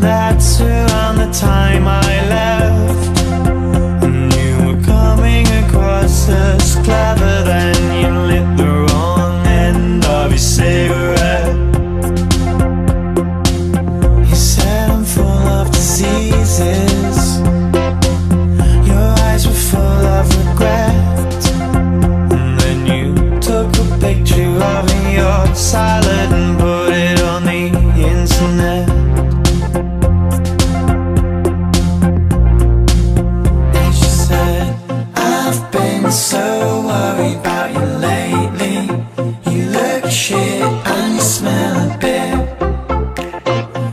that's around the time I left. And you were coming across as you lit the wrong end of your cigarette. You said I'm full of diseases. Your eyes were full of regret. And then you took a picture of your salad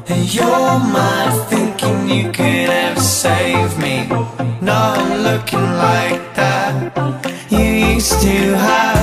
And you're mine, thinking you could ever save me. Not looking like that. You used to have.